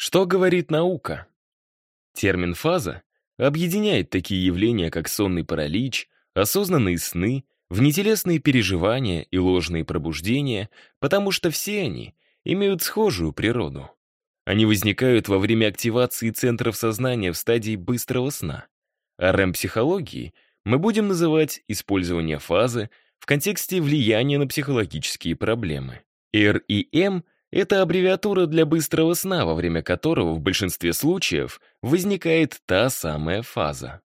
Что говорит наука? Термин «фаза» объединяет такие явления, как сонный паралич, осознанные сны, внетелесные переживания и ложные пробуждения, потому что все они имеют схожую природу. Они возникают во время активации центров сознания в стадии быстрого сна. А РЭМ-психологии мы будем называть использование фазы в контексте влияния на психологические проблемы. REM — это аббревиатура для быстрого сна, во время которого в большинстве случаев возникает та самая фаза.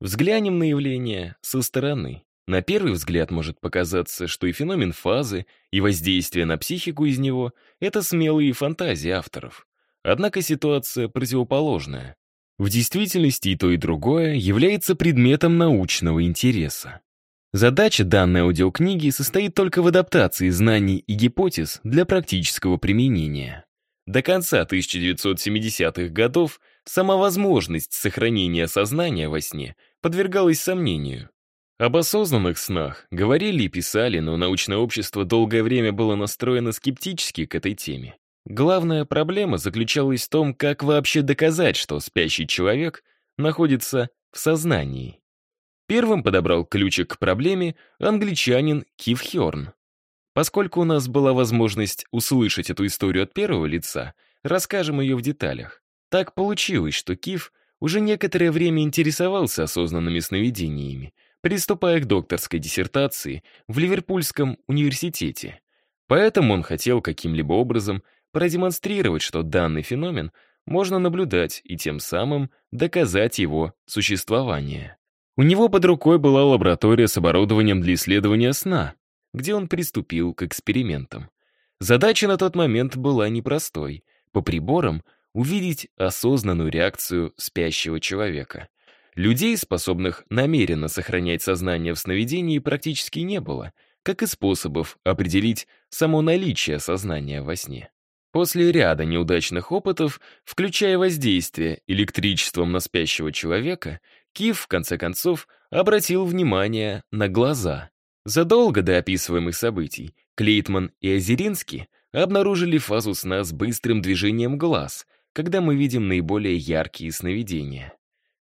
Взглянем на явление со стороны. На первый взгляд может показаться, что и феномен фазы, и воздействие на психику из него — это смелые фантазии авторов. Однако ситуация противоположная. В действительности и то, и другое является предметом научного интереса. Задача данной аудиокниги состоит только в адаптации знаний и гипотез для практического применения. До конца 1970-х годов сама возможность сохранения сознания во сне подвергалась сомнению. Об осознанных снах говорили и писали, но научное общество долгое время было настроено скептически к этой теме. Главная проблема заключалась в том, как вообще доказать, что спящий человек находится в сознании. Первым подобрал ключик к проблеме англичанин Кив Хёрн. Поскольку у нас была возможность услышать эту историю от первого лица, расскажем ее в деталях. Так получилось, что Кив уже некоторое время интересовался осознанными сновидениями, приступая к докторской диссертации в Ливерпульском университете. Поэтому он хотел каким-либо образом продемонстрировать, что данный феномен можно наблюдать и тем самым доказать его существование. У него под рукой была лаборатория с оборудованием для исследования сна, где он приступил к экспериментам. Задача на тот момент была непростой — по приборам увидеть осознанную реакцию спящего человека. Людей, способных намеренно сохранять сознание в сновидении, практически не было, как и способов определить само наличие сознания во сне. После ряда неудачных опытов, включая воздействие электричеством на спящего человека, Кив, в конце концов, обратил внимание на глаза. Задолго до описываемых событий Клейтман и Озеринский обнаружили фазу сна с быстрым движением глаз, когда мы видим наиболее яркие сновидения.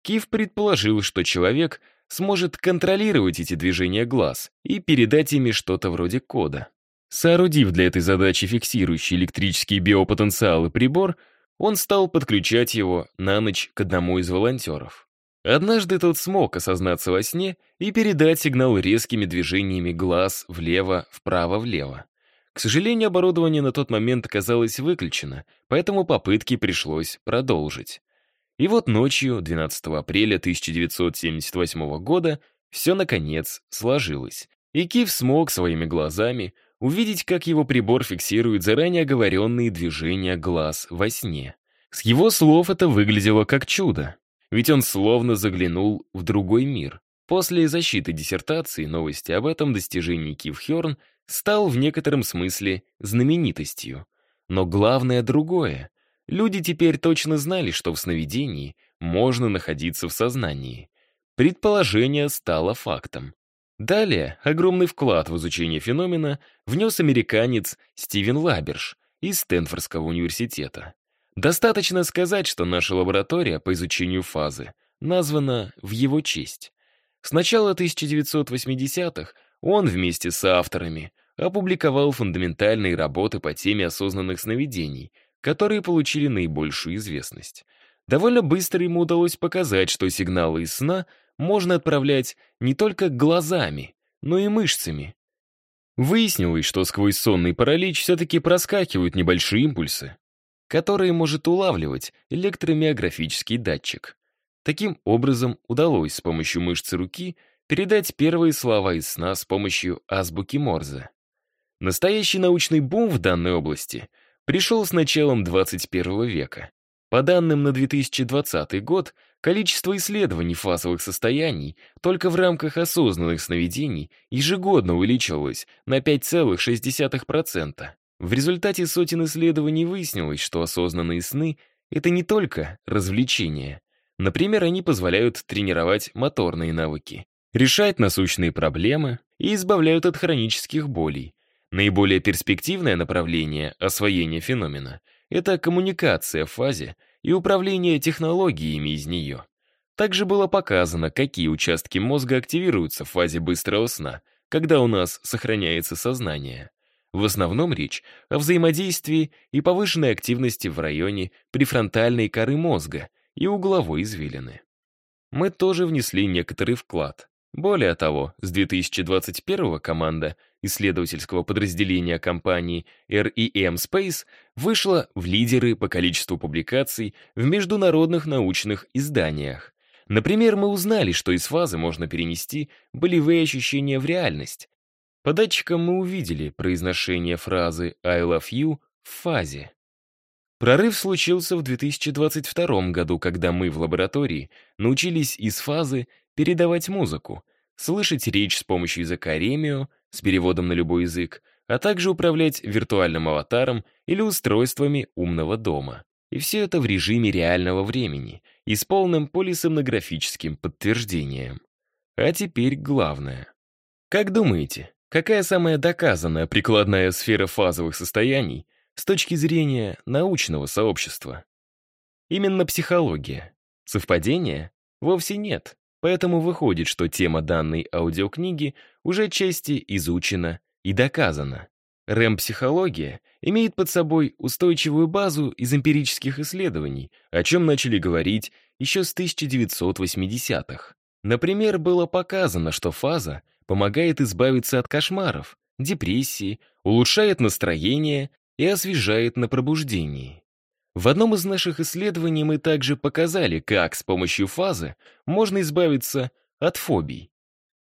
Кив предположил, что человек сможет контролировать эти движения глаз и передать ими что-то вроде кода. Соорудив для этой задачи фиксирующий электрический биопотенциал и прибор, он стал подключать его на ночь к одному из волонтеров. Однажды тот смог осознаться во сне и передать сигнал резкими движениями глаз влево, вправо, влево. К сожалению, оборудование на тот момент оказалось выключено, поэтому попытки пришлось продолжить. И вот ночью, 12 апреля 1978 года, все, наконец, сложилось. И Кив смог своими глазами увидеть, как его прибор фиксирует заранее оговоренные движения глаз во сне. С его слов это выглядело как чудо, ведь он словно заглянул в другой мир. После защиты диссертации новости об этом достижении Кив Хёрн стал в некотором смысле знаменитостью. Но главное другое. Люди теперь точно знали, что в сновидении можно находиться в сознании. Предположение стало фактом. Далее огромный вклад в изучение феномена внес американец Стивен Лаберш из Стэнфордского университета. Достаточно сказать, что наша лаборатория по изучению фазы названа в его честь. С начала 1980-х он вместе с авторами опубликовал фундаментальные работы по теме осознанных сновидений, которые получили наибольшую известность. Довольно быстро ему удалось показать, что сигналы из сна можно отправлять не только глазами, но и мышцами. Выяснилось, что сквозь сонный паралич все-таки проскакивают небольшие импульсы, которые может улавливать электромиографический датчик. Таким образом, удалось с помощью мышцы руки передать первые слова из сна с помощью азбуки Морзе. Настоящий научный бум в данной области пришел с началом 21 века. По данным на 2020 год, количество исследований фазовых состояний только в рамках осознанных сновидений ежегодно увеличивалось на 5,6%. В результате сотен исследований выяснилось, что осознанные сны — это не только развлечения. Например, они позволяют тренировать моторные навыки, решать насущные проблемы и избавляют от хронических болей. Наиболее перспективное направление освоения феномена — это коммуникация в фазе и управление технологиями из нее. Также было показано, какие участки мозга активируются в фазе быстрого сна, когда у нас сохраняется сознание. В основном речь о взаимодействии и повышенной активности в районе префронтальной коры мозга и угловой извилины. Мы тоже внесли некоторый вклад. Более того, с 2021 команда исследовательского подразделения компании REM Space вышла в лидеры по количеству публикаций в международных научных изданиях. Например, мы узнали, что из фазы можно перенести болевые ощущения в реальность. По датчикам мы увидели произношение фразы «I love you» в фазе. Прорыв случился в 2022 году, когда мы в лаборатории научились из фазы передавать музыку, слышать речь с помощью языка Ремио с переводом на любой язык, а также управлять виртуальным аватаром или устройствами умного дома. И все это в режиме реального времени и с полным полисомнографическим подтверждением. А теперь главное. Как думаете, какая самая доказанная прикладная сфера фазовых состояний с точки зрения научного сообщества? Именно психология. Совпадение? Вовсе нет. Поэтому выходит, что тема данной аудиокниги уже отчасти изучена и доказана. РЭМ-психология имеет под собой устойчивую базу из эмпирических исследований, о чем начали говорить еще с 1980-х. Например, было показано, что фаза помогает избавиться от кошмаров, депрессии, улучшает настроение и освежает на пробуждении. В одном из наших исследований мы также показали, как с помощью фазы можно избавиться от фобий.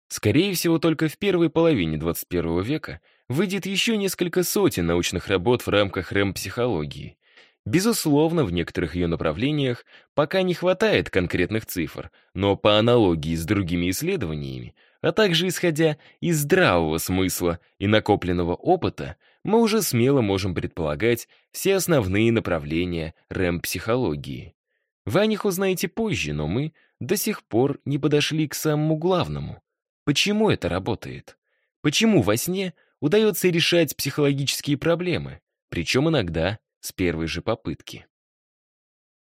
Скорее всего, только в первой половине 21 века выйдет еще несколько сотен научных работ в рамках рэм-психологии. Безусловно, в некоторых ее направлениях пока не хватает конкретных цифр, но по аналогии с другими исследованиями, а также исходя из здравого смысла и накопленного опыта, мы уже смело можем предполагать все основные направления рэм-психологии. Вы о них узнаете позже, но мы до сих пор не подошли к самому главному. Почему это работает? Почему во сне удается решать психологические проблемы, причем иногда с первой же попытки?